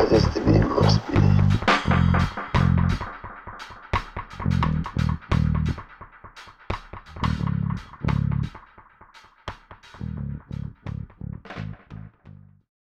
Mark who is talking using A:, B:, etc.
A: What is the meaning of spirit?